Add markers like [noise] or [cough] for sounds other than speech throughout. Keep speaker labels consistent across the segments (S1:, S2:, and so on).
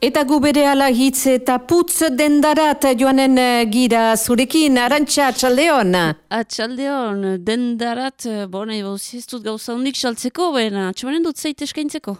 S1: Eta gu bere ala hitz eta putz dendarat joanen eh, gira zurekin, arantxa, atxaldeon?
S2: Atxaldeon, dendarat, eh, bon, ez dut gauza hundik saltzeko, baina atxamanen dut zeit eskaintzeko.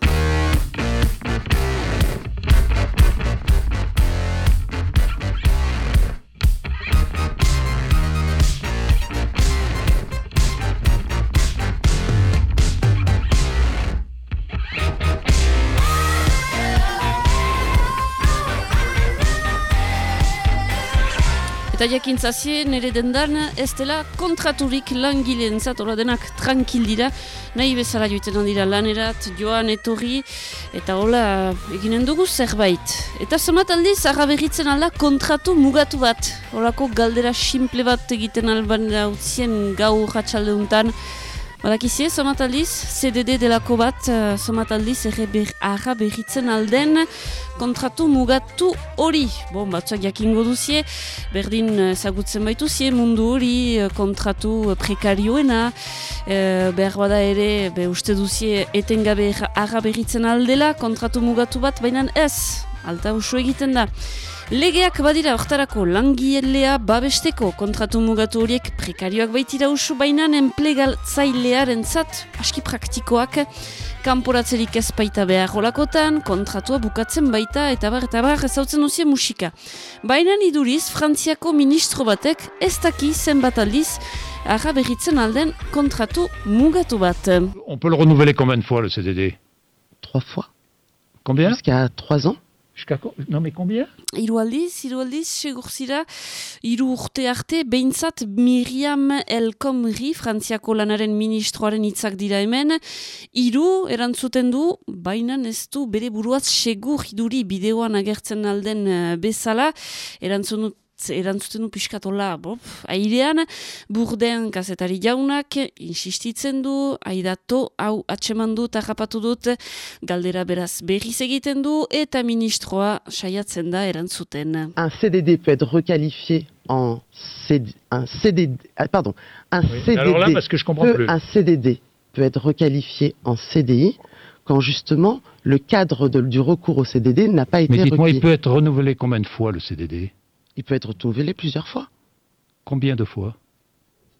S2: Eta jakintzazie nire dendan ez dela kontraturik langileen zatora denak tranquil dira, nahi bezala joiten dira lanerat, joan etorri, eta hola eginen dugu zerbait. Eta zomat aldiz, agaberritzen alda kontratu mugatu bat. Holako galdera simple bat egiten alban utzien gau ratxalde untan, Badakizie, somataldiz, CDD delako bat, uh, somataldiz, arra berritzen alden kontratu mugatu hori. Bon, batzak jakingo duzie, berdin uh, zagutzen baituzie mundu hori, uh, kontratu prekarioena, uh, behar bada ere, be uste duzie, etengabe arra berritzen aldela, kontratu mugatu bat, baina ez, alta usu egiten da. Legeak badira hortarako langielea babesteko kontratu mugatu horiek prekarioak baitira usu bainan enplegaltzailearen zat, aski praktikoak, kanporatzerik ez baita behar holakotan, kontratua bukatzen baita eta bar eta bar ezautzen duzien musika. Bainan iduriz, Frantziako ministro batek ez daki zenbat aldiz, arra berritzen alden kontratu mugatu bat.
S3: On peut le renouveler combien de fois le CDD
S4: Trois fois.
S3: Combien
S4: Jusqu'à trois ans.
S3: Non, mais combien?
S2: Iru aldiz, iru aldiz, segur zira, iru urte arte, behintzat Miriam El Komri, Frantziako lanaren ministroaren hitzak dira hemen, iru erantzuten du, baina ez du bere buruaz segur iduri bideoan agertzen alden eh, bezala, erantzun erantzuten du piskatola, bop, airean, burdean kazetari jaunak, insistitzen du, aidato, hau atseman dut, ahapatu dut, galdera beraz berriz egiten du, eta ministroa saiatzen da erantzuten.
S4: Un CDD peut être requalifié en CD, un CDD, ah, pardon, un
S3: Oui,
S4: CDD,
S3: alors là, parce que je comprends
S4: peut,
S3: plus.
S4: un CDD peut être requalifié en CDI quand justement le cadre de- du recours au CDD n'a pas été
S3: Mais dites-moi, il peut être renouvelé combien de fois le CDD
S4: Il peut être renouvelé plusieurs fois.
S3: Combien de fois?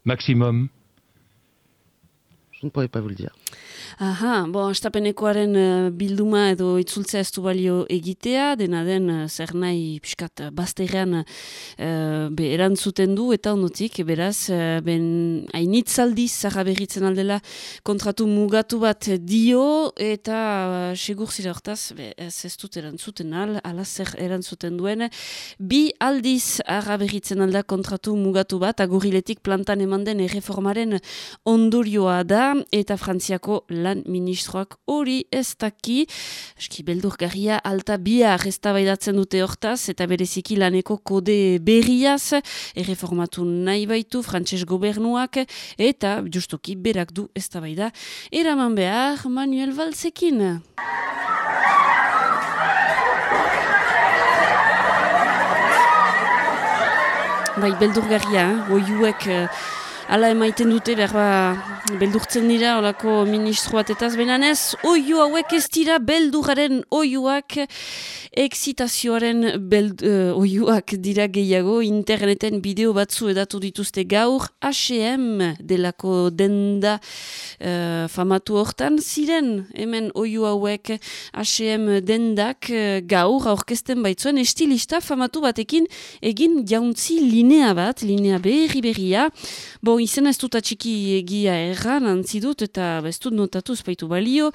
S3: Maximum?
S4: Je ne pourrais pas vous le dire.
S2: Aha, bo, astapenekoaren eh, bilduma edo itzultzea ez du balio egitea, dena den eh, zer nahi piskat eh, bazterrean be erantzuten du eta ondotik, beraz, ben hainitzaldiz zarra berritzen aldela kontratu mugatu bat dio eta segur zira hortaz, be, ez ez dut erantzuten al, ala zer erantzuten duen, bi aldiz arra berritzen alda kontratu mugatu bat, aguriletik plantan eman den erreformaren ondorioa da, eta Frantziako lan ministroak hori ez daki, eski beldurgarria alta bihar eztabaidatzen dute hortaz, eta bereziki laneko kode berriaz, erreformatu nahi baitu frantses gobernuak, eta justuki berak du eztabaida eraman behar Manuel Valzekin. Bai, beldurgarria, eh? oiuek eh, ala emaiten dute, berba, beldurtzen dira, olako ministro batetaz, baina ez, oiu hauek ez dira belduraren oiuak, eksitazioaren beld, uh, oiuak dira gehiago, interneten bideo batzu edatu dituzte gaur, H&M delako denda uh, famatu hortan, ziren, hemen oiu hauek H&M dendak uh, gaur aurkezten baitzuen, estilista famatu batekin egin jauntzi linea bat, linea berri berria, Bo, izena ez dut atxiki egia erran, antzi dut, eta ez dut notatu espaitu balio,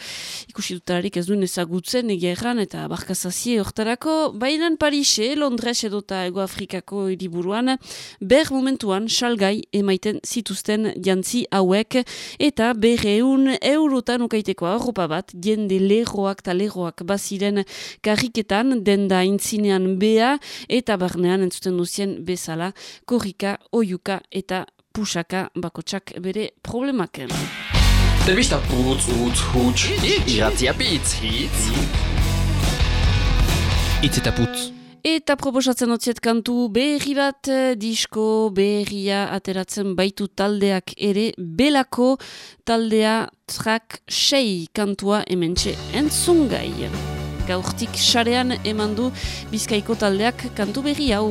S2: ikusi dutararik ez duen ezagutzen egia erran, eta barkazazie hortarako, bainan Parise, Londres edota Ego Afrikako hiriburuan, ber momentuan salgai emaiten zituzten jantzi hauek, eta berreun eurotan ukaiteko arropa bat, jende leroak eta leroak baziren karriketan, denda intzinean bea, eta barnean entzuten duzien bezala, korrika, oiuka eta pusaka bakotsak bere problemak.
S5: Telebista putz, utz, huts, iratzia pitz, hitz. Itz eta putz.
S2: Eta proposatzen otziet kantu berri bat, eh, disko berria ateratzen baitu taldeak ere, belako taldea track 6 kantua hementxe entzungai.
S6: gaurtik sarean eman du bizkaiko taldeak kantu berri hau.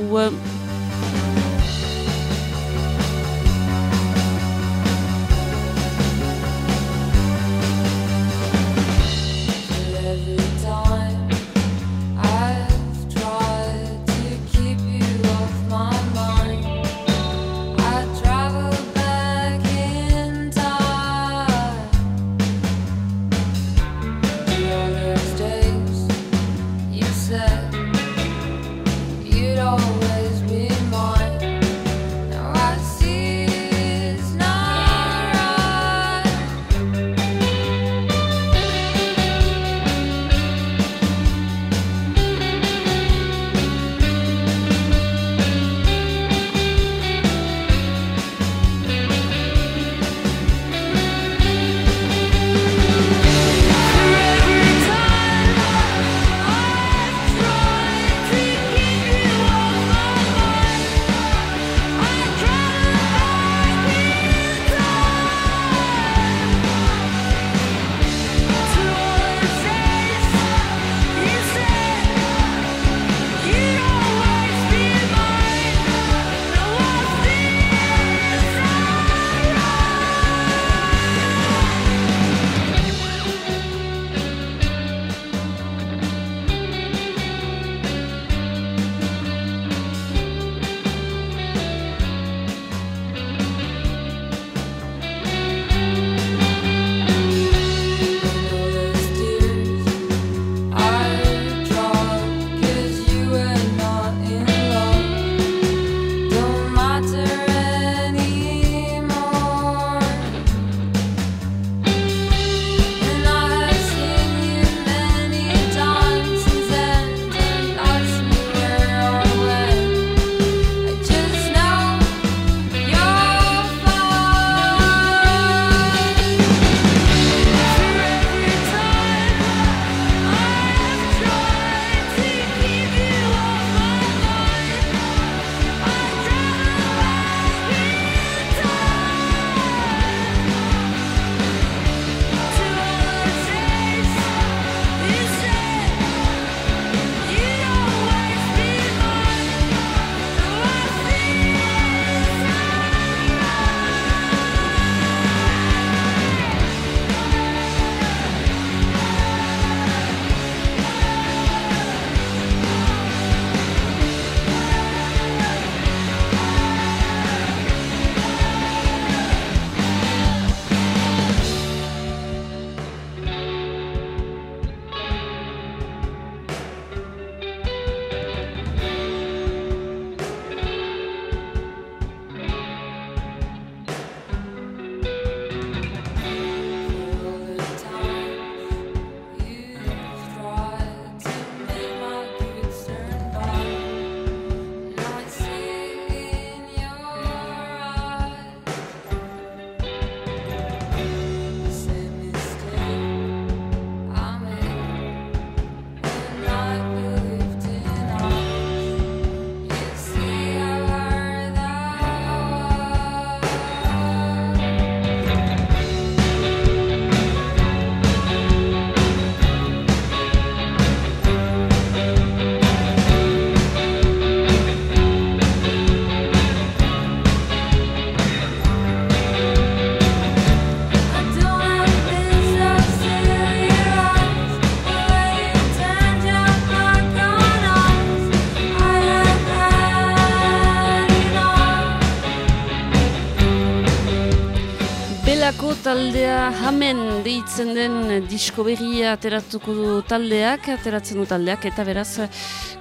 S6: Taldea hamen deitzen den disko berria ateratuko du taldeak, ateratzen du taldeak, eta beraz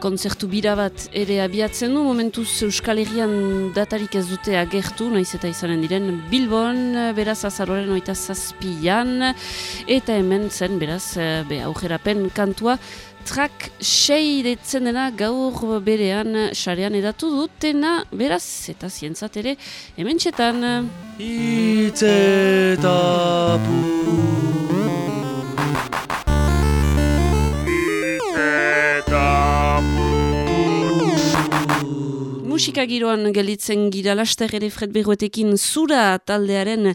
S6: kontzertu bira bat ere abiatzen du, momentuz Euskal Herrian datarik ez dute agertu, naiz eta izanen diren Bilbon, beraz azaroren oita zazpian, eta hemen zen beraz be, aujerapen kantua, trak sei detzen dena gaur berean sarean edatu dutena, beraz, eta zientzat ere, hemen txetan.
S2: Musika giroan gelitzen gira laster ere Fred Berroetekin zura taldearen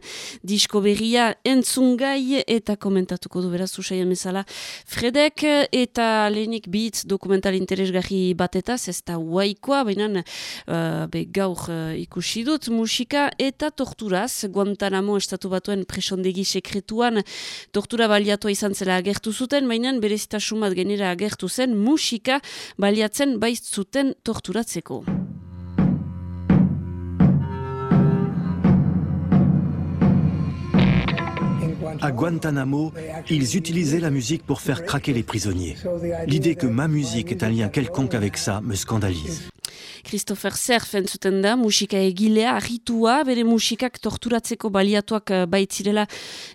S2: disko berria entzungai eta komentatuko du beraz usai emezala Fredek eta lehenik bitz dokumental interesgarri batetaz ez da waikoa, baina uh, be, gaur uh, ikusi dut musika eta torturaz Guantanamo estatu batuen presondegi sekretuan tortura baliatua izan zela agertu zuten, baina berezitasun bat genera agertu zen musika baliatzen baiz zuten torturatzeko.
S7: À Guantanamo, ils utilisaient la musique pour faire craquer les prisonniers. L'idée que ma musique ait un lien quelconque avec ça me scandalise.
S2: Christopher Serf entzuten da, musika egilea, arritua, bere musikak torturatzeko baliatuak eh, baitzirela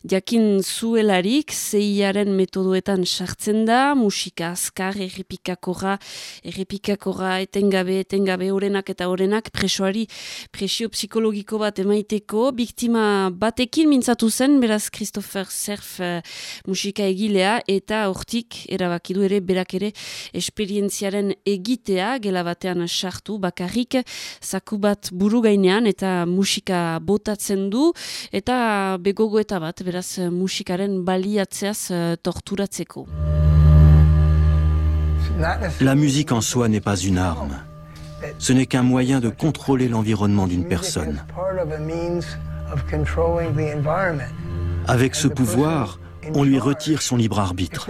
S2: jakin zuelarik, zeiaren metodoetan sartzen da, musika azkar, errepikakora, errepikakora, etengabe, etengabe, orenak eta orenak, presoari presio psikologiko bat emaiteko, biktima batekin mintzatu zen, beraz Christopher Serf uh, musika egilea, eta hortik erabakidu ere, berak ere, esperientziaren egitea, gela batean sartu, bakarrik zaku bat buru gainean eta musika botatzen du eta begogo eta bat beraz musikaren baliatzeaz uh, torturatzeko.
S7: La musique en soi n'est pas une arme. Ce n'est qu'un moyen de contrôler l'environnement d'une personne. Avec ce pouvoir, on lui retire son libre arbitre.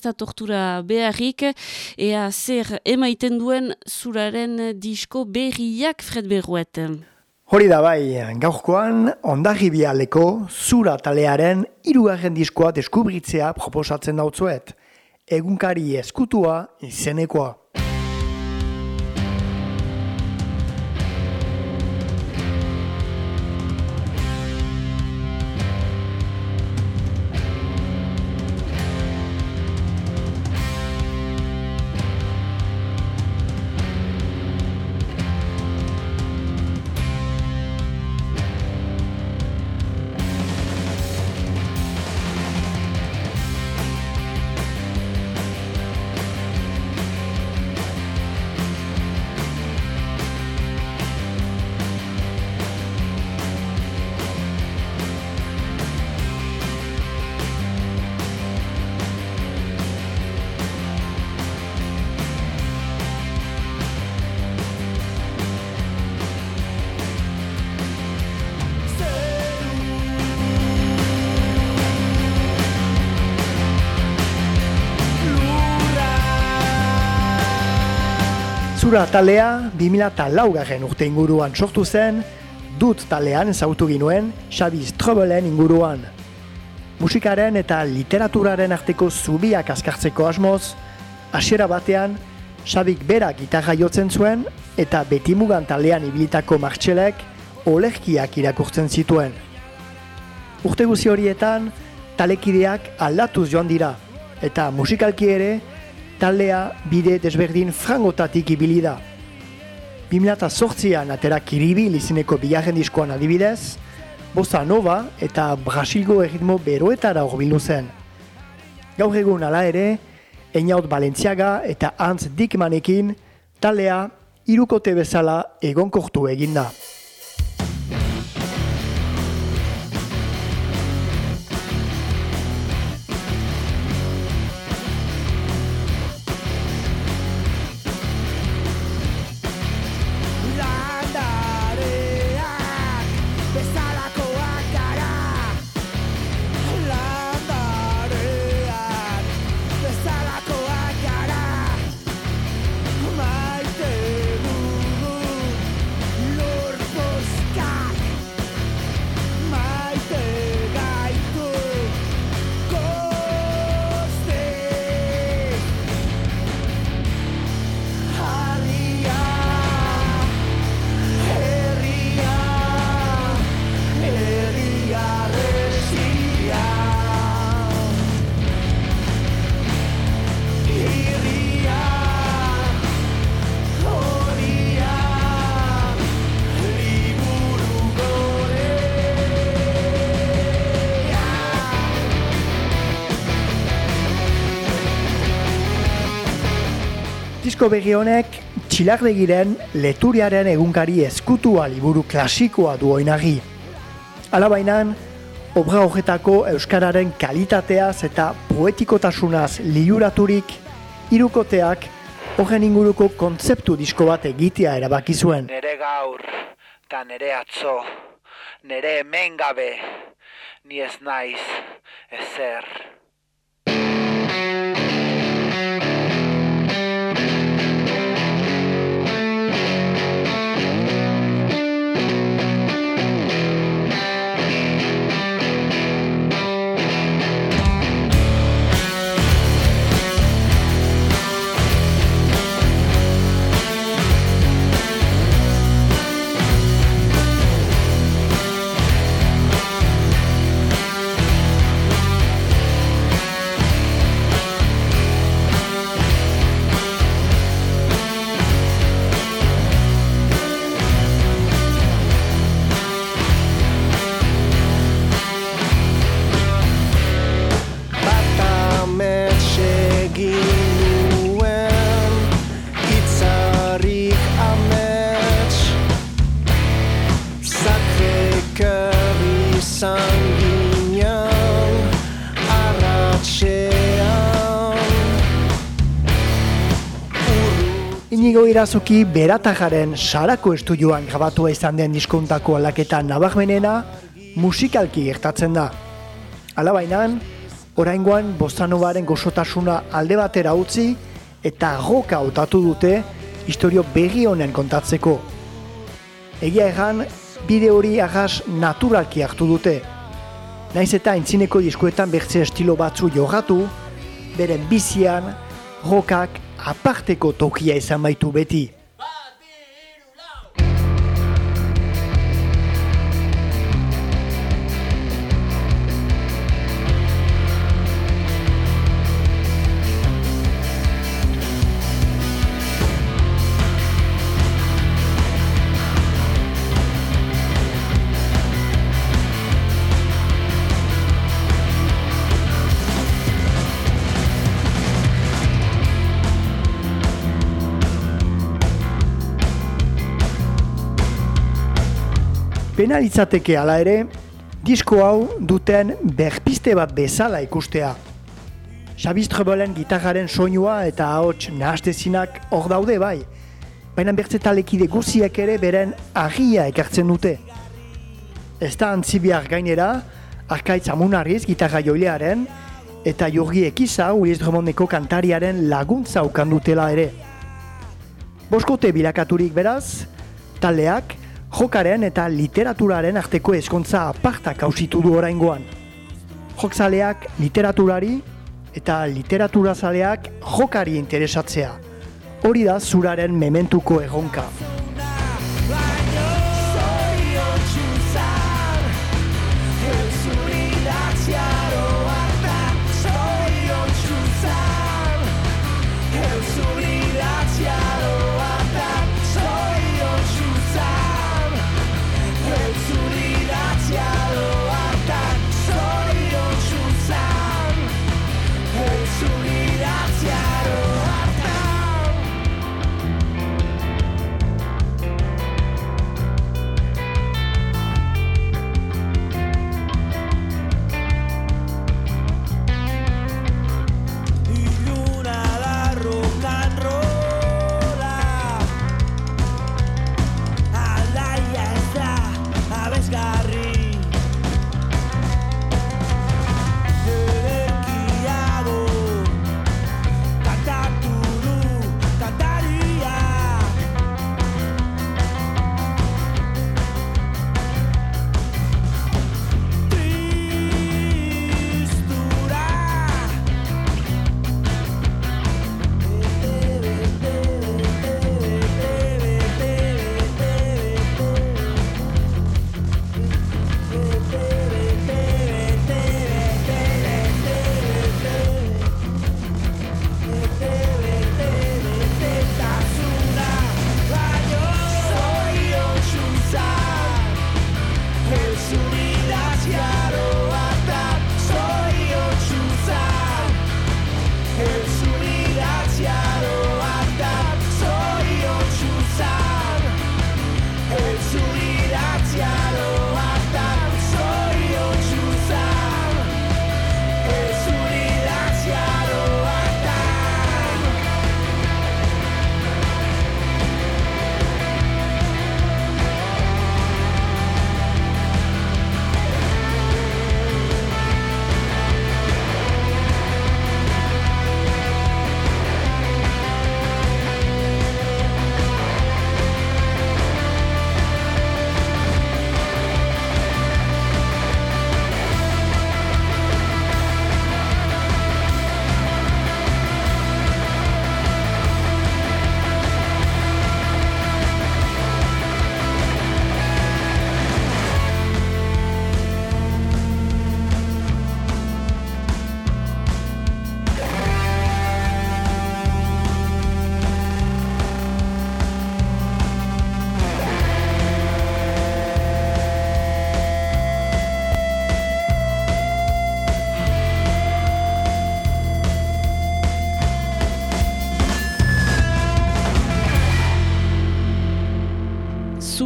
S2: da tortura beharrik, ea zer emaiten duen zuraren disko berriak Fred Berruet.
S8: Hori da bai, gaurkoan ondarribialeko zura talearen hirugarren diskoa deskubritzea proposatzen dautzuet. Egunkari eskutua izenekoa. Zura talea 2000 garren urte inguruan sortu zen, dut talean ezautu ginuen Xabi Strobelen inguruan. Musikaren eta literaturaren arteko zubiak askartzeko asmoz, hasiera batean, Xabik berak gitarra jotzen zuen eta betimugan talean ibilitako martxelek olerkiak irakurtzen zituen. Urte guzi horietan, talekideak aldatuz joan dira, eta musikalki ere, taldea bide desberdin frangotatik ibili da. 2008an atera kiribil izineko bigarren diskoan adibidez, Bossa Nova eta Brasilgo erritmo beroetara horbildu zen. Gaur egun ala ere, Einaut Balentziaga eta Antz Dickmanekin taldea irukote bezala egonkortu eginda. Disko berri honek txilardegiren leturiaren egunkari eskutua liburu klasikoa du oinagi. Alabainan, obra horretako euskararen kalitateaz eta poetikotasunaz liuraturik, hirukoteak horren inguruko kontzeptu disko bat egitea erabaki zuen.
S9: Nere gaur, ta nere atzo, nere hemen gabe, ni ez naiz, ezer.
S8: Irazuki beratajaren sarako estudioan grabatua izan den diskontako aldaketa nabarmenena musikalki gertatzen da. Alabainan, oraingoan bostanovaren gozotasuna alde batera utzi eta roka hautatu dute historio berri honen kontatzeko. Egia erran, bide hori arras naturalki hartu dute. Naiz eta intzineko diskoetan bertze estilo batzu jogatu, beren bizian, rokak aparteko tokia izan baitu beti. Pena litzateke hala ere, disko hau duten berpiste bat bezala ikustea. Xabiz Trebolen gitarraren soinua eta ahots nahastezinak hor daude bai, baina bertze talekide guziek ere beren agia ekartzen dute. Ez da antzibiar gainera, Arkaitz Amunarriz gitarra joilearen, eta Jorgi Ekiza Uliz Dremondeko kantariaren laguntza ukan dutela ere. Boskote bilakaturik beraz, taldeak jokaren eta literaturaren arteko eskontza apartak hausitu du oraingoan. Jokzaleak literaturari eta literaturazaleak jokari interesatzea. Hori da zuraren mementuko erronka.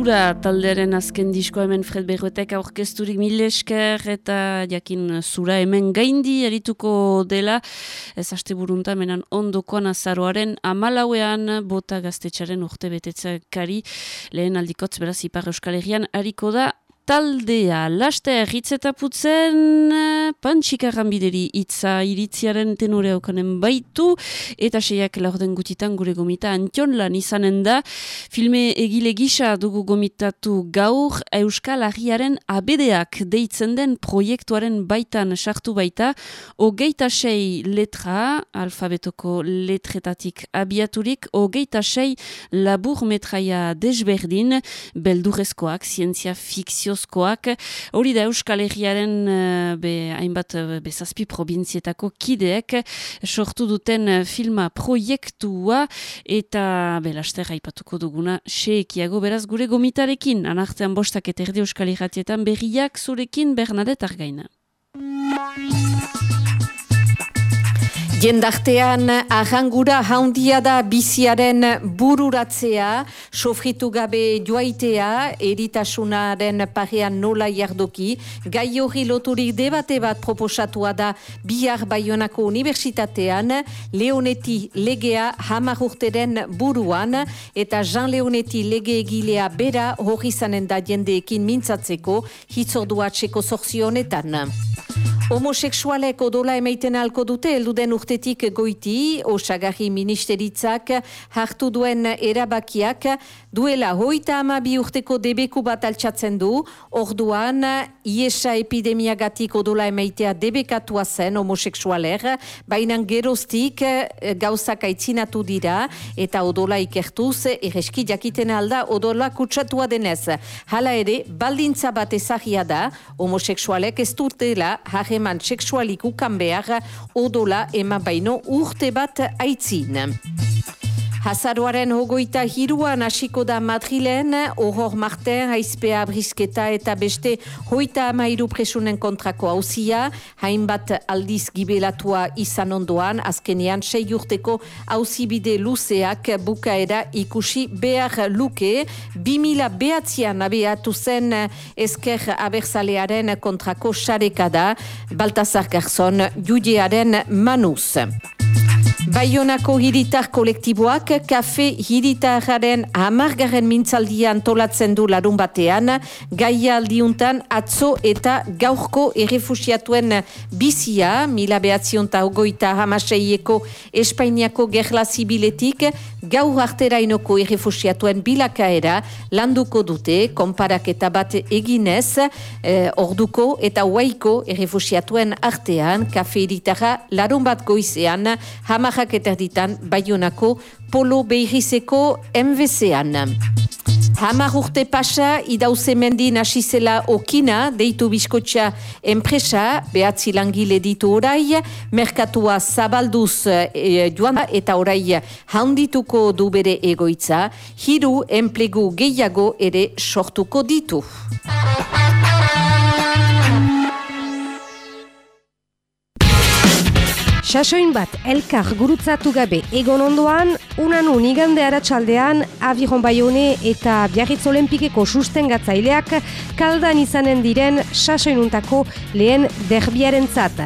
S2: Zura taldearen azken diskoa hemen Fred Berroetek aurkezturik mil esker eta jakin Zura hemen gaindi erituko dela. Ez haste burunta menan ondokoan azaroaren amalauean bota gaztetxaren urte betetzakari lehen aldikotz beraz Ipar Euskal Herrian hariko da taldea. Laste erritz eta putzen pantxikarran bideri itza iritziaren tenore aukanen baitu eta seiak laurden gutitan gure gomita antion lan izanen da. Filme egile gisa dugu gomitatu gaur Euskal Herriaren abedeak deitzen den proiektuaren baitan sartu baita. Ogeita sei letra, alfabetoko letretatik abiaturik, ogeita sei labur metraia desberdin, beldurrezkoak, zientzia fikziozkoak, hori da Euskal Herriaren eh, be, hainbat eh, bezazpi probintzietako kideek sortu duten eh, filma proiektua eta belaster aipatuko duguna seekiago beraz gure gomitarekin anartean bostak eta erdi Euskal Herratietan berriak zurekin Bernadette Argaina.
S1: Jendartean ahangura haundia da biziaren bururatzea, sofritu gabe joaitea, eritasunaren parean nola jardoki, gai hori loturik debate bat proposatua da bihar Baionako Unibertsitatean, Leoneti legea hamar urteren buruan, eta Jean Leoneti lege egilea bera hori zanen da jendeekin mintzatzeko, hitzordua txeko honetan. Homoseksualek odola emaiten alko dute elduden urtetik goiti, osagarri ministeritzak hartu duen erabakiak duela hoita ama bi urteko debeku bat altxatzen du, orduan iesa epidemiagatik odola emaitea debekatua zen homoseksualer, baina geroztik gauzak aitzinatu dira eta odola ikertuz erreski jakiten alda odola kutsatua denez. Hala ere, baldintza bat ezagia da, homoseksualek ez dutela hageman seksualik ukan behar odola ema baino urte bat aitzin. Hazaroaren hogoita hiruan hasiko da Madrilen, horror marten, haizpea brisketa eta beste hoita amairu presunen kontrako hauzia, hainbat aldiz gibelatua izan ondoan, azkenean sei urteko hauzibide luzeak bukaera ikusi behar luke, 2000 behatzean abeatu zen esker abertzalearen kontrako xarekada, Baltazar Garzon, judearen manuz. Baionako hiritar kolektiboak kafe hiritararen amargarren mintzaldia antolatzen du larun batean, gaia aldiuntan atzo eta gaurko errefusiatuen bizia, mila behatzionta ogoita hamaseieko Espainiako gerla zibiletik, gaur arterainoko errefusiatuen bilakaera landuko dute, konparaketa bat eginez, eh, orduko eta waiko errefusiatuen artean, kafe hiritarra larun bat goizean, hamarrak eta erditan Baionako polo behirizeko MVC-an. Hamar urte pasa, idauze mendi nasizela okina, deitu biskotxa enpresa, behatzi langile ditu orai, merkatua zabalduz e, joan eta orai handituko du bere egoitza, hiru enplegu gehiago ere sortuko ditu.
S10: Sasoin bat elkar gurutzatu gabe egon ondoan, unan unigande aratsaldean Aviron Bayone eta Biarritz Olimpikeko sustengatzaileak kaldan izanen diren sasoinuntako lehen derbiaren zat.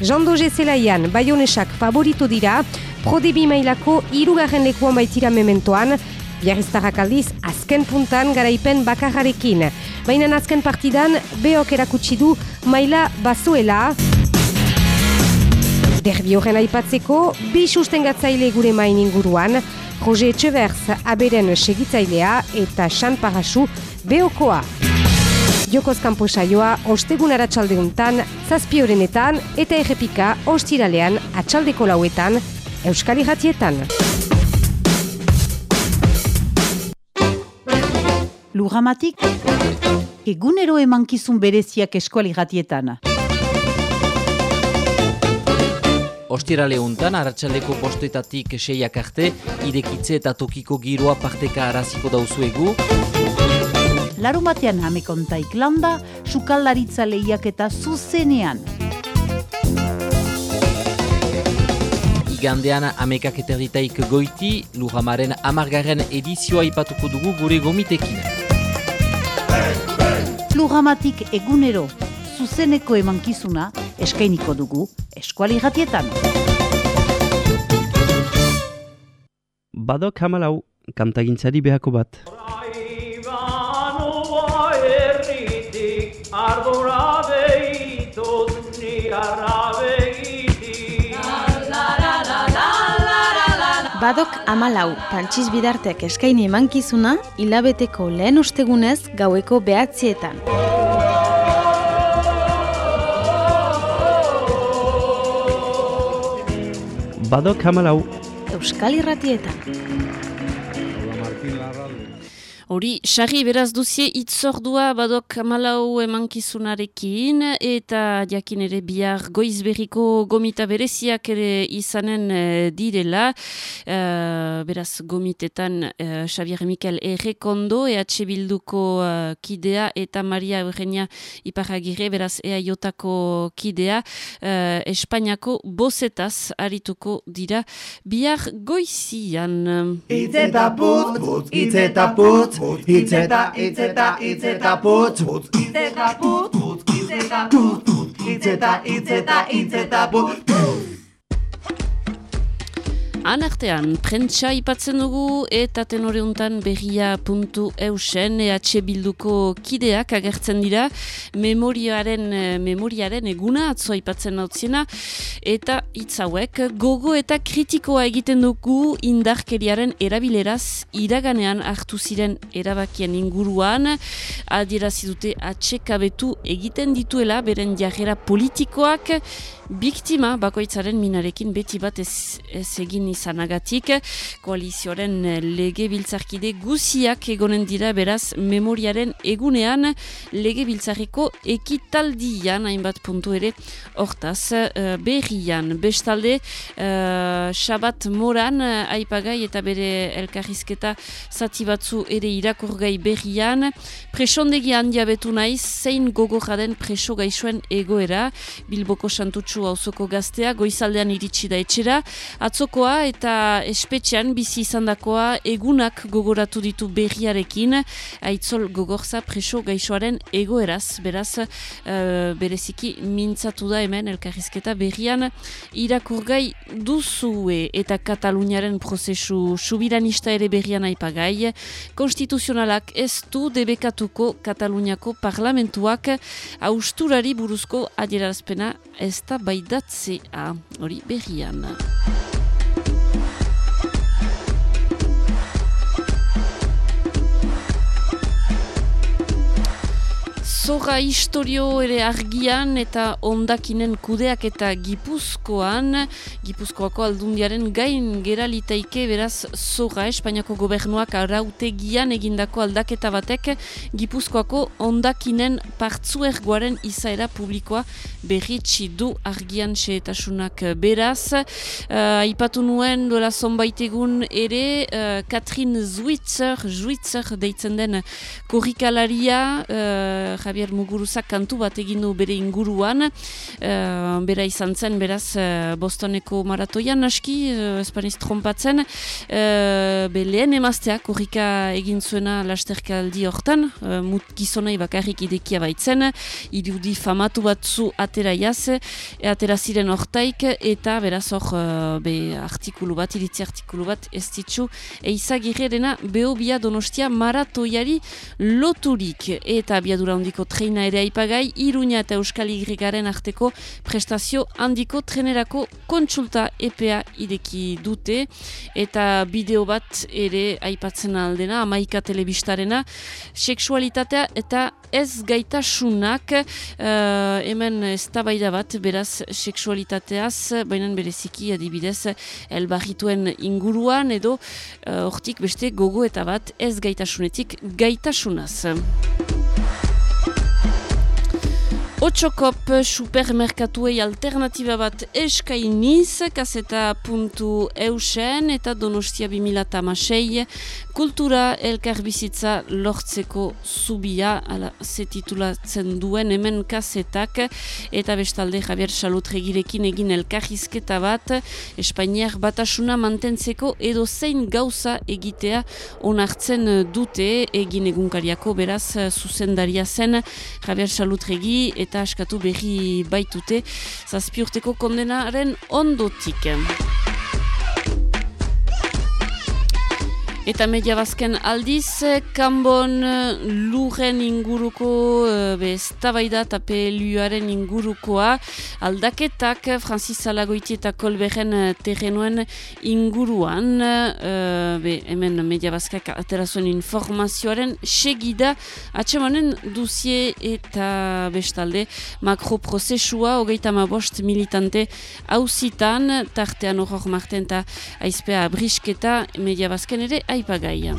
S10: Jondo Zelaian Bayonesak favorito dira, prodebi mailako irugarren lekuan baitira mementoan, Biarriztarrak aldiz azken puntan garaipen bakarrarekin. Baina azken partidan behok erakutsi du maila bazuela, Derbi horren aipatzeko, bi sustengatzaile gure main inguruan, Jose Etxeverz aberen segitzailea eta San Parasu beokoa. Jokoz kanpo saioa, ostegun aratsaldeuntan, zazpi horrenetan eta errepika ostiralean atxaldeko lauetan, Euskal Iratietan.
S11: Lugamatik, egunero emankizun bereziak eskuali ratietan.
S12: Ostirale untan, aratsaldeko postoetatik seiak arte, irekitze eta tokiko giroa parteka araziko dauzuegu.
S11: Larun batean hamekontaik landa, sukaldaritza lehiak eta zuzenean.
S12: igandean amekak eterditaik goiti, Lujamaren amargarren edizioa ipatuko dugu gure gomitekin.
S11: Lugamatik egunero zuzeneko emankizuna eskainiko dugu eskuali ratietan.
S13: Badok hamalau, kantagintzari behako bat.
S14: Ardura behitut ni
S15: Badok amalau, pantxiz bidartek eskaini emankizuna, hilabeteko lehen ostegunez gaueko behatzietan.
S13: Badok hamalau,
S15: Euskal Irratietan.
S2: Hori, sarri beraz duzie itzordua badok malau emankizunarekin eta jakin ere bihar goizberriko gomita bereziak ere izanen eh, direla. Eh, beraz gomitetan eh, Xavier Mikel Errekondo, EH Bilduko eh, kidea eta Maria Eugenia Iparagire, beraz EAJako kidea, eh, Espainiako bozetaz arituko dira bihar goizian.
S14: Itz eta putz, itz eta putz, hitz eta, hitz eta, hitz eta putz, putz, hitz eta putz, putz, hitz eta putz, putz, hitz eta, hitz eta, hitz eta putz, putz.
S2: Han artean, prentsa ipatzen dugu eta tenore untan berria puntu eusen EH Bilduko kideak agertzen dira. Memoriaren, eh, memoriaren eguna atzo ipatzen nautziena eta hauek gogo eta kritikoa egiten dugu indarkeriaren erabileraz iraganean hartu ziren erabakien inguruan. Adierazi dute atxekabetu egiten dituela beren jarrera politikoak. Biktima bakoitzaren minarekin beti bat ez, ez egin izanagatik koalizioaren lege biltzarkide guziak egonen dira beraz memoriaren egunean lege biltzarriko ekitaldian hainbat puntu ere hortaz uh, berrian. Bestalde uh, Xabat Moran uh, aipagai eta bere elkarrizketa zati batzu ere irakurgai berrian. Presondegi handia betu naiz zein gogorra den preso gaixoen egoera. Bilboko Santutxu auzoko gaztea goizaldean iritsi da etxera. Atzokoa eta espetxean bizi izandakoa egunak gogoratu ditu berriarekin. Aitzol gogorza preso gaixoaren egoeraz beraz uh, bereziki mintzatu da hemen elkarrizketa berrian. Irakurgai duzue eta Kataluniaren prozesu subiranista ere berrian aipagai. Konstituzionalak ez du debekatuko Kataluniako parlamentuak. Austurari buruzko adierazpena ez da baidatzea hori berrian. Zorra historio ere argian eta ondakinen kudeak eta gipuzkoan, gipuzkoako aldundiaren gain geralitaike beraz zorra Espainiako gobernuak arautegian egindako aldaketa batek gipuzkoako ondakinen partzuergoaren izaera publikoa berritsi du argian xeetasunak beraz. Uh, Ipatu nuen dola zonbait ere uh, Katrin Zwitzer, Zwitzer deitzen den korrikalaria, uh, Javier Muguruzak kantu bat egin du bere inguruan, uh, bera izan zen, beraz, uh, Bostoneko maratoian aski, uh, espaniz trompatzen, uh, be lehen emaztea korrika egin zuena lasterkaldi hortan, uh, mut gizonai bakarrik idekia baitzen, irudi famatu batzu atera jaz, e, atera ziren hortaik, eta beraz hor, be artikulu bat, iritzi artikulu bat, ez ditzu, eizagirrena behobia donostia maratoiari loturik, eta abiadura handiko treina ere aipagai, Iruña eta Euskal Igrigaren arteko prestazio handiko trenerako kontsulta EPA ideki dute, eta bideo bat ere aipatzen aldena, amaika telebistarena, seksualitatea eta ez gaitasunak, uh, hemen ez bat, beraz, seksualitateaz, baina bereziki adibidez, elbarrituen inguruan, edo uh, hortik beste gogo eta bat ez gaitasunetik gaitasunaz. Otxokop supermerkatuei alternatiba bat eskainiz, kaseta puntu eusen eta donostia 2006 kultura elkarbizitza lortzeko zubia, ala ze titulatzen duen hemen kasetak, eta bestalde Javier Salutregirekin egin elkarrizketa bat, Espainiak batasuna mantentzeko edo zein gauza egitea onartzen dute egin egunkariako beraz zuzendaria zen Javier Salutregi eta askatu berri baitute zazpi urteko kondenaren ondotik. Eta media bazken aldiz, kanbon lurren inguruko, be, eztabaida eta peluaren ingurukoa, aldaketak Francis Zalagoiti eta Kolberen terrenuen inguruan, e, be, hemen media bazkak aterazuen informazioaren segida, atsemanen duzie eta bestalde makroprozesua, hogeita ma bost militante hauzitan, tartean horror marten eta aizpea brisketa media bazken ere aipagaia.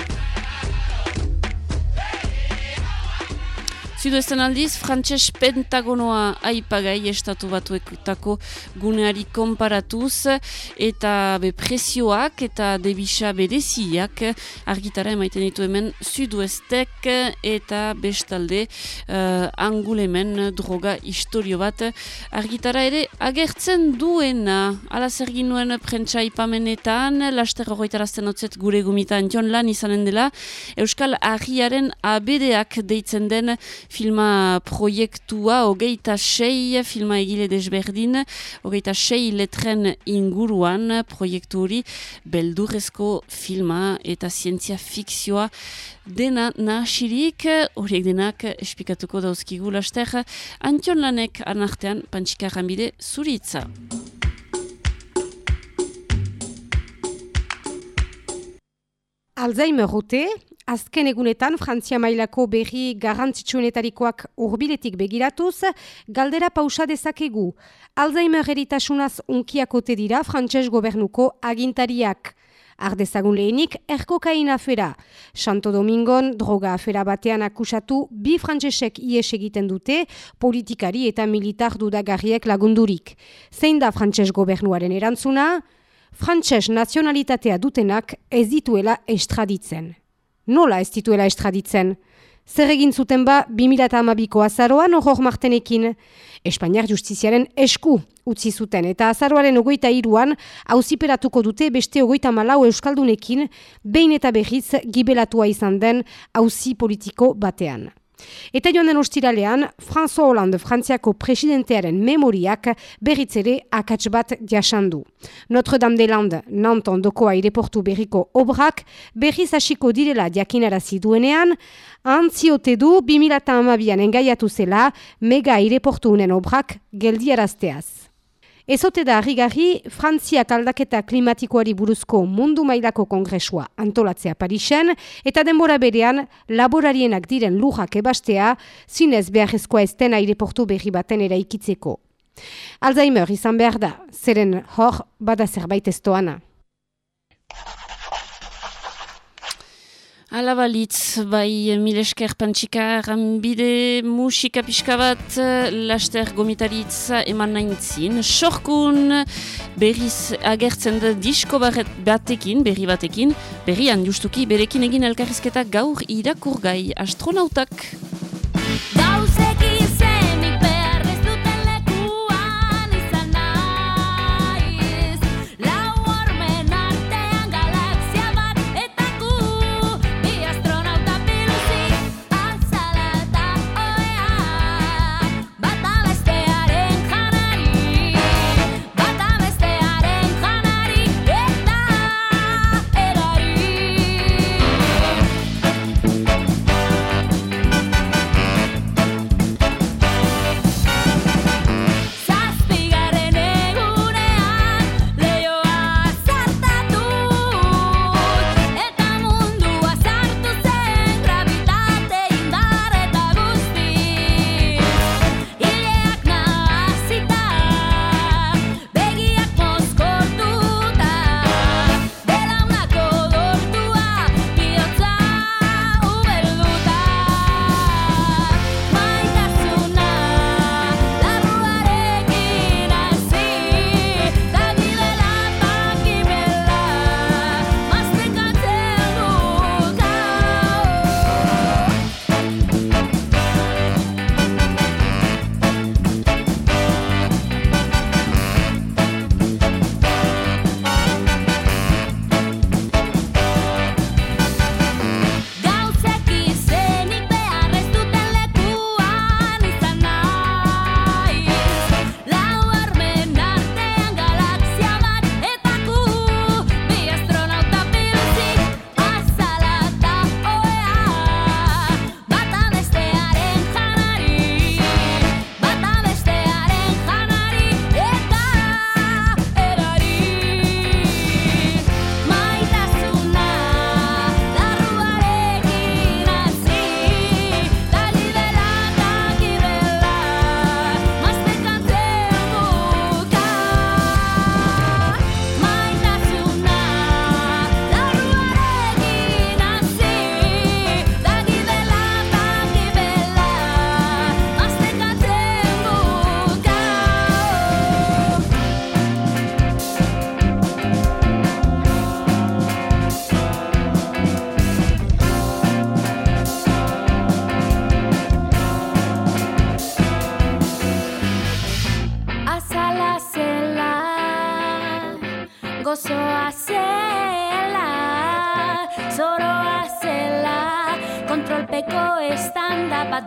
S2: Zuduezen aldiz, frantses pentagonoa aipagai estatu batuetako guneari konparatuz eta be presioak eta debisa bereziak argitara emaiten ditu hemen Zuduestek eta bestalde uh, angulemen droga historio bat. Argitara ere agertzen duena. Ala zer ginuen prentsa ipamenetan laster horretarazten otzet gure gumitan jon lan izanen dela Euskal Ahiaren abedeak deitzen den filma proiektua hogeita sei filma egile desberdin hogeita sei letren inguruan proiektu hori beldurrezko filma eta zientzia fikzioa dena nahasirik horiek denak espikatuko dauzkigu laster Antion lanek anartean pantxikarran bide zuritza.
S10: Alzheimer rote, azken egunetan Frantzia mailako berri garrantzitsuenetarikoak urbiletik begiratuz, galdera pausa dezakegu. Alzheimer eritasunaz unkiakote dira frantses gobernuko agintariak. Ardezagun lehenik, erkokain afera. Santo Domingon, droga afera batean akusatu, bi frantsesek ies egiten dute, politikari eta militar dudagarriek lagundurik. Zein da frantses gobernuaren erantzuna? Frantses nazionalitatea dutenak ez dituela estraditzen. Nola ez dituela estraditzen? Zer egin zuten ba 2008ko azaroan horror martenekin? Espainiar justiziaren esku utzi zuten eta azaroaren ogoita iruan hauziperatuko dute beste ogoita malau euskaldunekin behin eta berriz gibelatua izan den hauzi politiko batean. Eta joan den ostiralean, François Hollande Frantziako presidentearen memoriak berriz ere akats bat jasandu. Notre-Dame de Lande, Nanton doko aireportu berriko obrak, berriz hasiko direla diakinarazi duenean, antziote du 2008an engaiatu zela mega aireportu unen obrak geldiarazteaz. Ezote da harrigarri, Frantziak aldaketa klimatikoari buruzko mundu mailako kongresua antolatzea Parisen, eta denbora berean laborarienak diren lujak ebastea, zinez beharrezkoa ezten aireportu berri baten eraikitzeko. Alzheimer izan behar da, zeren hor bada zerbait ez doana.
S2: Alabalitz, bai milesker pantxika bide musika pixka bat laster gomitaritz eman naintzin. Sorkun berriz agertzen da disko batekin, berri batekin, berrian justuki berekin egin elkarrizketa gaur irakurgai astronautak.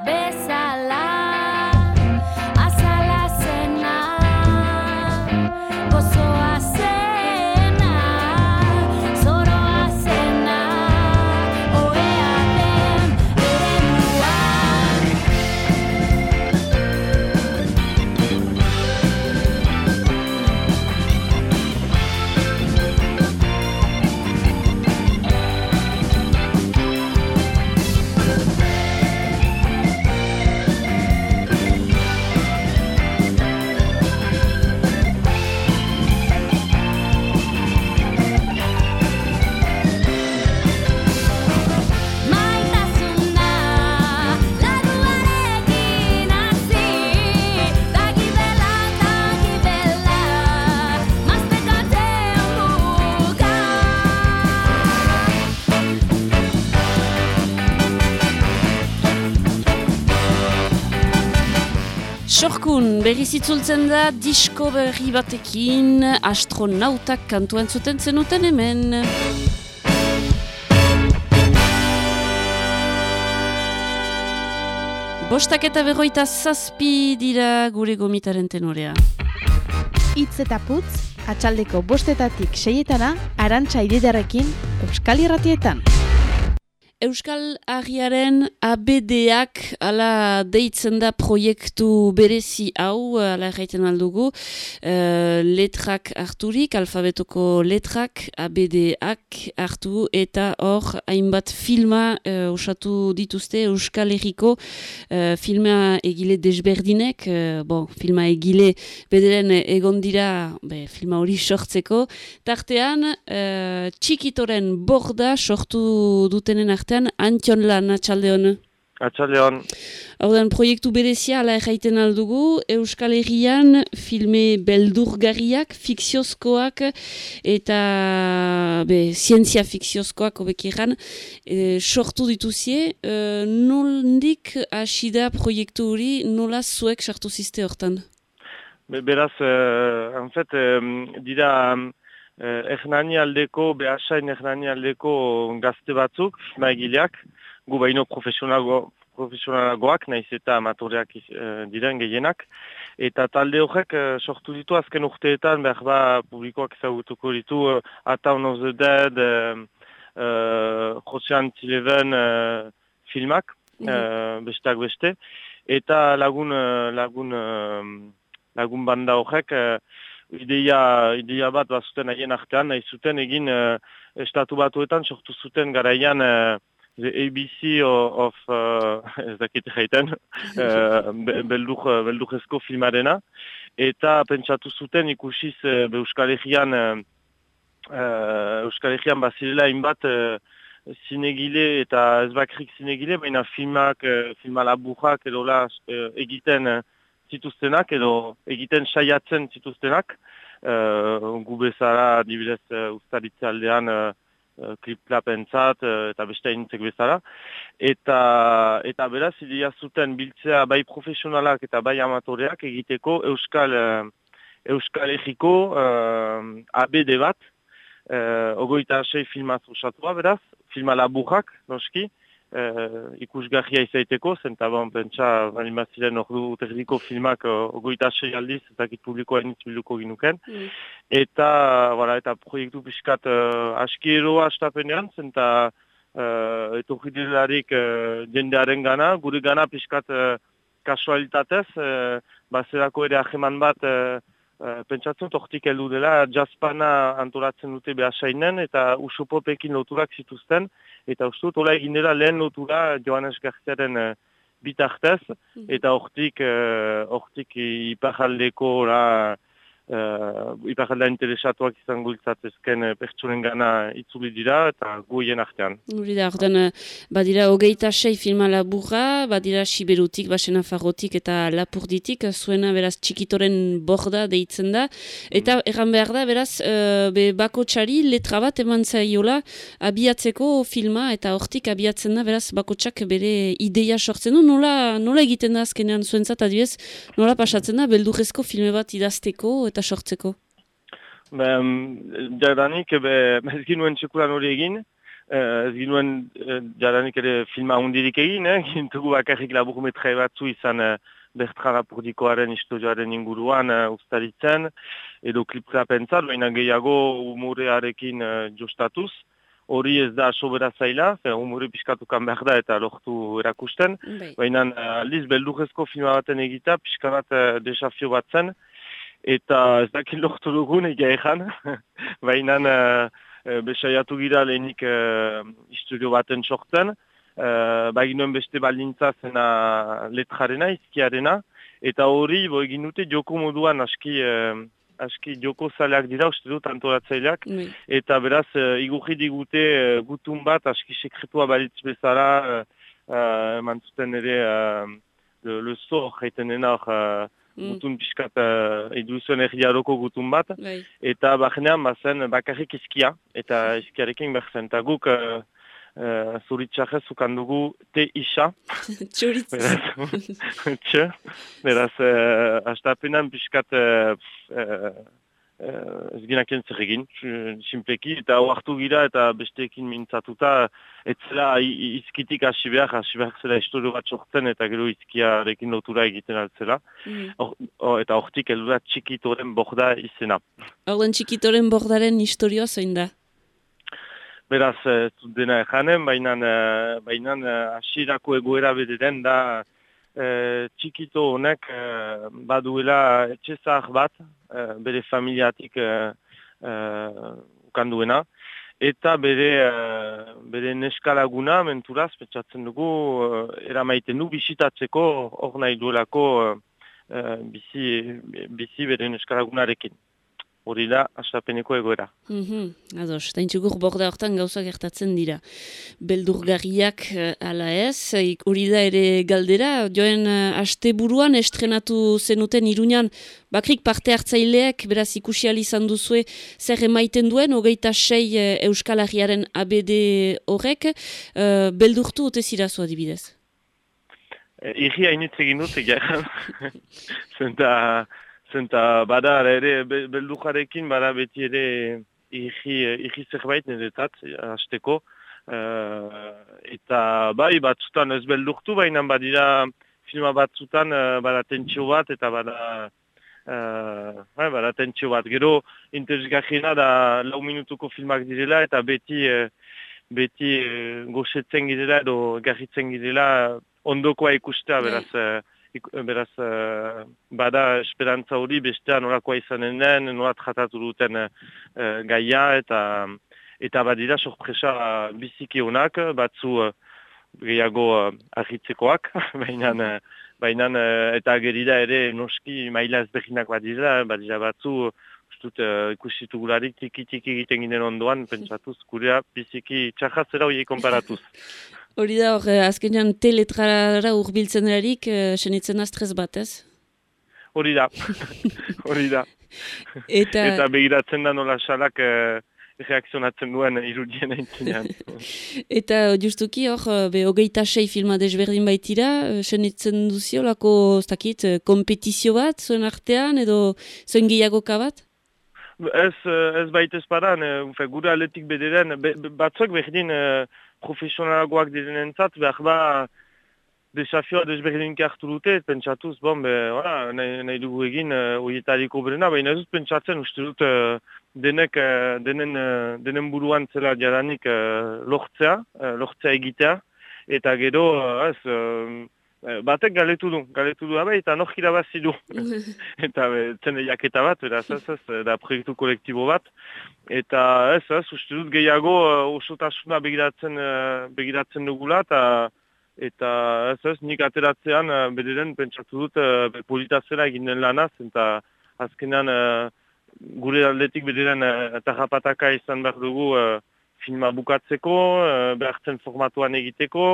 S16: Besa
S2: Sorkun, berriz itzultzen da disko berri batekin astronautak kantuan zuten zenuten hemen. Bostak eta berroita zazpi dira gure gomitaren tenorea.
S15: Itz eta putz, atxaldeko bostetatik seietana, arantxa ididarekin, Euskal Irratietan.
S2: Euskal Agiaren ABDak ala deitzen da proiektu berezi hau, ala erraiten aldugu, uh, letrak harturik, alfabetoko letrak, ABDak hartu eta hor hainbat filma uh, osatu dituzte Euskal Herriko uh, filma egile desberdinek, uh, bon, filma egile bederen egon dira be, filma hori sortzeko, tartean uh, txikitoren borda sortu dutenen artean Antion Lan, atxalde honu.
S17: Atxaldeon,
S2: Haudan, proiektu berezia, ala erraiten aldugu, Euskal Herrian filme beldurgarriak, fikziozkoak eta be, zientzia fikziozkoak obekiran, e, sortu dituzie, e, noldik hasi da proiektu hori, nola zuek sartu ziste hortan?
S17: Be- beraz, uh, en fait, um, dira um, uh, ernani aldeko, behasain ernani aldeko gazte batzuk, filmaegileak, gu baino profesionalago, profesionalagoak, naiz eta amatoreak eh, diren gehienak, eta talde horrek eh, sortu ditu azken urteetan, behar ba, publikoak ezagutuko ditu, uh, A Town of the Dead, uh, uh, Ocean's Eleven uh, filmak,
S18: Mhm.
S17: eh, besteak beste, eta lagun, eh, lagun, eh, lagun banda horrek eh, ideia, ideia bat bazuten haien artean, nahi zuten egin eh, estatu batuetan sortu zuten garaian eh, the ABC of, eh, [laughs] ez dakit jaiten, [laughs] beldur, beldurrezko filmarena, eta pentsatu zuten ikusiz be Euskal Herrian, eh, Euskal Herrian bazirela hainbat eh, zinegile eta ez bakrik zinegile, baina filmak, eh, filma laburrak edo la, eh, egiten eh, zituztenak edo egiten saiatzen zituztenak, eh, gu bezala adibidez uh, ustaritze aldean uh, uh, kliplapentzat uh, eta beste hainitzek bezala. Eta, eta beraz, ideia zuten biltzea bai profesionalak eta bai amatoreak egiteko Euskal, uh, Euskal Herriko uh, ABD bat, uh, ogoita sei filmaz osatua beraz, filma laburrak, noski, uh, ikusgarria izaiteko, zentaban pentsa animaziren ordu terdiko filmak ogoita sei aldiz, ez dakit publikoa initz bilduko ginuken, eta, voilà, eta proiektu pixkat uh, aski eroa astapenean, zenta uh, etorri direlarik uh, jendearen gana, gure gana pixkat uh, kasualitatez, uh, bazerako ere aheman bat uh, uh, pentsatzen tortik heldu dela, jazzpana antolatzen dute behasainen, eta usopopekin loturak zituzten, eta uste dut, hola egin dela lehen lotura Johannes Garziaren uh, bitartez, eta hortik, uh, hortik iparaldeko, la, uh, iparaldea interesatuak izango iltzatezken uh, pertsonen gana itzuli dira, eta goien artean.
S2: Hori da, ordan, eh, badira hogeita sei filma laburra, badira Siberutik, Basena Farrotik eta Lapurditik, eh, zuena beraz txikitoren borda deitzen da, eta erran behar da, beraz, uh, be bakotxari letra bat eman zaiola abiatzeko filma, eta hortik abiatzen da, beraz, bakotxak bere ideia sortzen du, nola, nola egiten da azkenean zuentzat, adibidez, nola pasatzen da, beldurrezko filme bat idazteko eta sortzeko?
S17: Ben, jadanik, be, ez ginuen txekulan hori egin, eh, ez ginuen eh, jadanik ere filma hundirik egin, eh, [laughs] gintugu bakarrik labur metre batzu izan eh, Bertrand Lapurdikoaren historioaren inguruan uh, ustaritzen, edo klipra pentsat, baina gehiago humorearekin uh, jostatuz. Hori ez da sobera zaila, zer humore pixkatukan behar da eta lortu erakusten.
S2: Bai.
S17: Baina uh, liz beldurrezko filma baten egita, pixka bat uh, desafio bat zen, eta ez dakit lortu dugun egia ezan, [laughs] baina uh, besaiatu gira lehenik uh, historio baten sortzen, uh, baginuen beste baldintza zena letrarena, izkiarena, eta hori bo egin dute joko moduan aski, uh, aski joko zaleak dira, uste dut antolatzaileak,
S2: Bai.
S17: eta beraz uh, igurri digute uh, gutun bat aski sekretua balitz bezala, uh, uh, eman zuten ere uh, le, le zor jaiten dena hor, uh,
S2: Mm.
S17: gutun pixkat uh, iduzuen erdiaroko gutun bat,
S2: Bai.
S17: eta bajenean bazen bakarrik izkia, eta izkiarekin berzen, eta guk uh, uh, zuritxarrez ukan dugu te isa, [laughs]
S2: Txoritz.
S17: beraz, [laughs] txe, beraz, uh, astapenan pixkat uh, uh, uh, ez ginakien zer egin, simpleki, eta oartu gira eta besteekin mintzatuta, ez zela i- i- izkitik hasi behar, hasi behar zela historio bat sortzen eta gero izkiarekin lotura egiten altzela.
S2: Mm.
S17: Hor- hor- eta hortik heldu txikitoren borda izena.
S2: Horren txikitoren bordaren historioa zein da?
S17: Beraz, ez dut dena ejanen, baina eh, eh, hasierako egoera bederen da eh, txikito honek eh, baduela etxe zahar bat, eh, bere familiatik eh, eh, ukanduena, eta bere, eh, bere neskalaguna menturaz, pentsatzen dugu, eh, eramaiten du bisitatzeko hor nahi duelako eh, bizi, bizi bere neskalagunarekin. Hori da, asapeneko egoera.
S2: Mhm, ados, eta intxugur borda hortan gauza gertatzen dira. Beldurgarriak eh, ala ez, hori da ere galdera, joen uh, asteburuan estrenatu zenuten iruñan, bakrik parte hartzaileak, beraz ikusi izan duzue, zer emaiten duen, hogeita sei eh, Euskal Herriaren ABD horrek, eh, beldurtu ote zirazu adibidez.
S17: Eh, Irri hainitz egin dut, egia [laughs] zenta, zenta bada ere, be- beldujarekin bada beti ere irri, zerbait niretzat, hasteko. Eh, eta bai, batzutan ez beldurtu, baina badira filma batzutan eh, bada tentsio bat eta bada Uh, bai, bada tentsio bat. Gero interesgarriena da lau minutuko filmak direla eta beti eh, beti eh, goxetzen girela edo garritzen girela ondokoa ikustea, beraz, eh, ik, beraz eh, bada esperantza hori bestea nolakoa izanen den, nola tratatu duten eh, eh, gaia eta eta badira sorpresa biziki honak, batzu eh, gehiago argitzekoak, [laughs] baina eh, baina eh, eta gerida ere noski maila ezberdinak badira, badira batzu ustut ikusi dugularik tiki-tiki egiten ginen ondoan, pentsatuz, gurea biziki txarra zera horiek konparatuz. [laughs]
S2: Hori da hor, eh, azkenean teletrara urbiltzen erarik, uh, senitzen da stres bat, ez?
S17: Hori da, [laughs] hori da.
S2: Eta-
S17: eta begiratzen da nola salak eh, reakzionatzen duen irudien aintzinean. [laughs]
S2: Eta justuki hor, be, hogeita sei filma desberdin baitira, senitzen duzio, lako, ez dakit, kompetizio bat, zuen artean, edo zuen gehiagoka bat?
S17: Ez, ez baita espadan, e, gure aletik bederen, be, batzuk berdin e, profesionalagoak direnentzat, behar ba, desafioa desberdinki hartu dute, pentsatuz, bon, be, ora, nahi, nahi dugu egin uh, oietariko berena, baina ez dut pentsatzen, uste dut eh, denek, eh, denen, eh, denen buruan zela jadanik uh, lortzea, eh, lortzea egitea, eta gero, eh, ez, eh, eh, batek galetu du, galetu du, abe, eta nork irabazi du. [laughs] eta zen jaketa bat, beraz ez, ez, da proiektu kolektibo bat, eta ez, ez, uste dut gehiago uh, osotasuna begiratzen, begiratzen dugula, eta eta ez ez, nik ateratzean bederen pentsatu dut be- polita zela egin den lanaz, eta azkenean uh, gure aldetik bederen tarrapataka izan behar dugu filma bukatzeko, behartzen formatuan egiteko,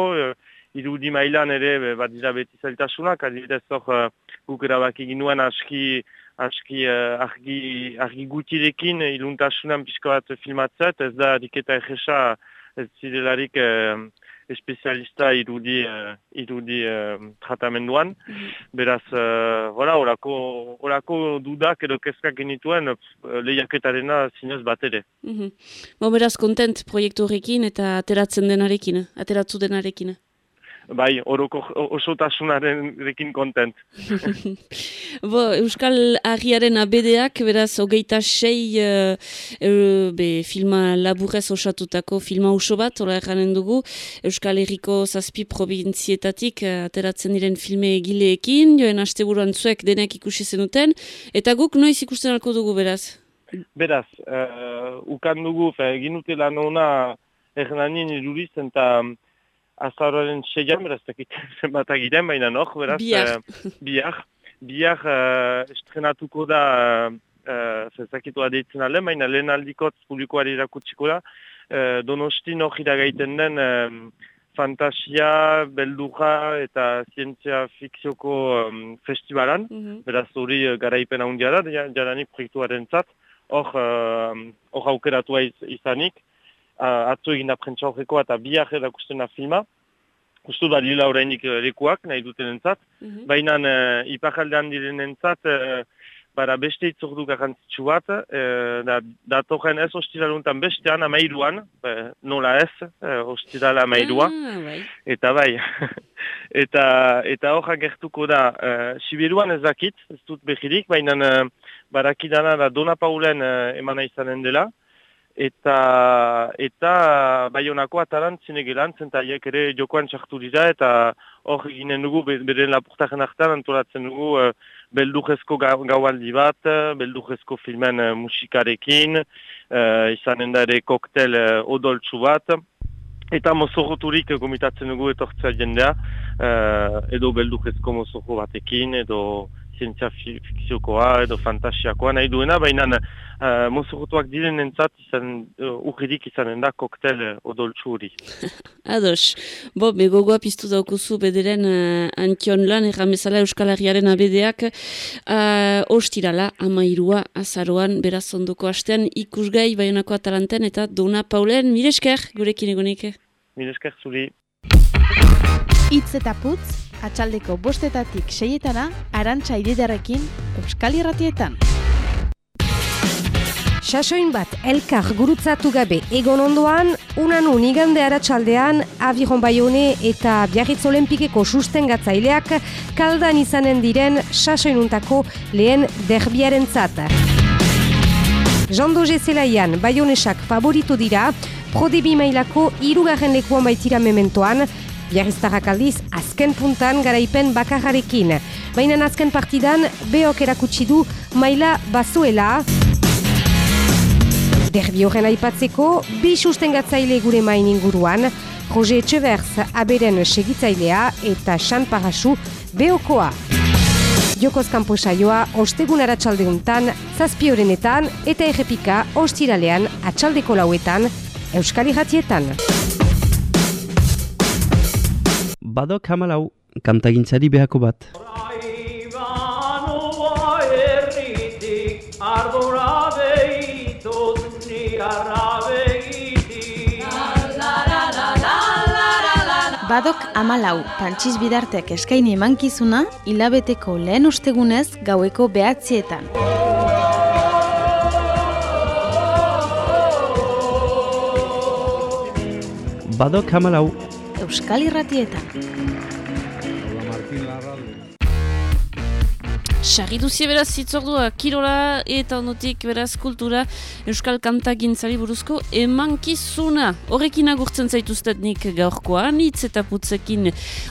S17: irudi mailan ere be, badira beti zailtasunak, adibidez hor uh, guk erabaki ginuen aski aski uh, argi, argi gutirekin eh, iluntasunan pixka bat filmatzet, ez da diketa egesa ez zirelarik uh, espezialista irudi, uh, irudi uh, tratamenduan. Beraz, uh, voilà, orako, orako dudak edo kezkak genituen uh, lehiaketarena zinez bat ere.
S2: Mhm. Bo, beraz, kontent proiektu horrekin eta ateratzen denarekin, ateratzu denarekin.
S17: Bai, oroko osotasunaren rekin kontent. [laughs]
S2: Bo, Euskal Agiaren abedeak, beraz, hogeita sei uh, uh, be, filma laburrez osatutako filma oso bat, ora erranen dugu, Euskal Herriko zazpi provintzietatik uh, ateratzen diren filme egileekin, joen asteburuan zuek denek ikusi zenuten, eta guk noiz ikusten alko dugu, beraz?
S17: Beraz, uh, ukan dugu, fe, egin dute lan ona ernanien iruriz, eta azaroaren seian, beraz, dakit [laughs] zenbat agiren, baina noh, beraz,
S2: Bihar.
S17: eh, bihar, bihar uh, estrenatuko da, uh, zezakitua deitzen alde, baina lehen aldikotz publikoari irakutsiko da, uh, donosti noh iragaiten den um, fantasia, beldurra eta zientzia fikzioko um, festivalan, beraz hori uh, garaipen handia da, ja- jadanik proiektuaren zat, hor uh, aukeratua iz, izanik, uh, atzo egin da eta bihar erakustena filma, Ustu da lila orainik eh, lekuak nahi duten entzat, baina uh, ipajaldean diren entzat, uh, bara beste itzordu garrantzitsu bat, uh, da, datorren ez ostiraluntan bestean amairuan, uh, nola ez, uh, ostirala amairua,
S2: Ah, bai.
S17: eta bai, [laughs] eta eta hor agertuko da, uh, Sibiruan ez dakit, ez dut behirik, baina uh, barakidana da Dona Paulen uh, emana izanen dela, eta eta Baionako atalan zinegelan, zentaiek ere jokoan txartu dira, eta hor eginen dugu, be- beren lapurtaren hartan antolatzen dugu uh, beldurrezko ga, gaualdi bat, uh, beldurrezko filmen uh, musikarekin, uh, izanen da ere koktel uh, odoltsu bat, Eta mozorroturik gomitatzen dugu etortzea jendea, eh, edo beldurrezko mozorro batekin, edo zientzia fi- fikziokoa, edo fantasiakoa nahi duena, baina eh, mozorrotuak diren entzat izan, uh, urridik izanen da koktel eh, odoltsu hori. [laughs]
S2: Ados, bo, begogoa piztu daukuzu bederen uh, antion lan, erran bezala Euskal Herriaren abedeak, uh, ostirala, amairua, azaroan, beraz ondoko astean, ikusgai, baionako atalanten, eta Dona Paulen, mire esker, gurekin egonik.
S17: Mil esker zuri.
S15: Itz eta putz, atxaldeko bostetatik seietana, arantxa ididarekin, Euskal Irratietan.
S10: Sasoin bat elkar gurutzatu gabe egon ondoan, unan unigande aratsaldean Aviron Bayone eta Biarritz Olimpikeko sustengatzaileak kaldan izanen diren sasoinuntako lehen derbiaren zat. Jandoje zelaian Bayonesak favoritu dira, Prodebi mailako irugarren lekuan baitira mementoan, Biarriztarrak aldiz azken puntan garaipen bakarrarekin. Baina azken partidan behok erakutsi du maila bazuela, Derbi horren aipatzeko, bi sustengatzaile gure main inguruan, Roger Etxeverz aberen segitzailea eta Xan Parasu beokoa. Jokoz kanpo saioa, ostegun aratsaldeuntan, zazpi horrenetan eta errepika ostiralean atxaldeko lauetan, Euskal Irratietan.
S13: Badok hamalau, kantagintzari behako bat.
S15: Badok amalau, pantxiz bidartek eskaini emankizuna, hilabeteko lehen ostegunez gaueko behatzietan.
S13: Badok hamalau,
S15: Euskal Irratietan.
S2: Sarri duzie beraz zitzordua kirola eta ondotik beraz kultura Euskal Kantagintzari buruzko emankizuna. Horrekin agurtzen zaituztet nik gaurkoan, hitz eta putzekin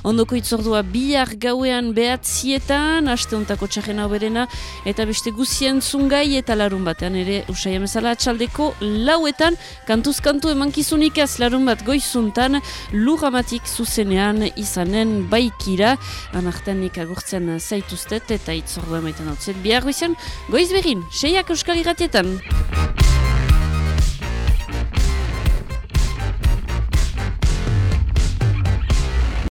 S2: ondoko itzordua bihar gauean behatzietan, aste ontako txarrena oberena, eta beste guzien zungai eta larun batean ere usai amezala atxaldeko lauetan, kantuz kantu emankizunik ez larun bat goizuntan, lurramatik zuzenean izanen baikira, anartean nik agurtzen zaituztet eta itzordua maiten hau zet bihar goizen, goiz berin, seiak euskal irratietan.